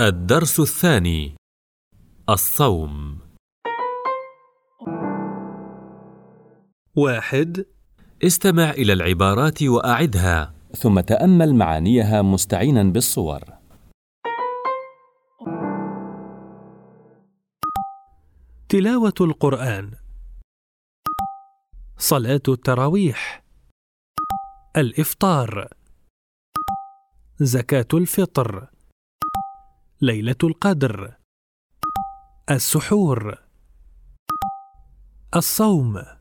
الدرس الثاني الصوم. واحد. استمع إلى العبارات وأعدها. ثم تأمل معانيها مستعينا بالصور. تلاوة القرآن. صلاة التراويح. الإفطار. زكاة الفطر. ليلة القدر. السحور. الصوم.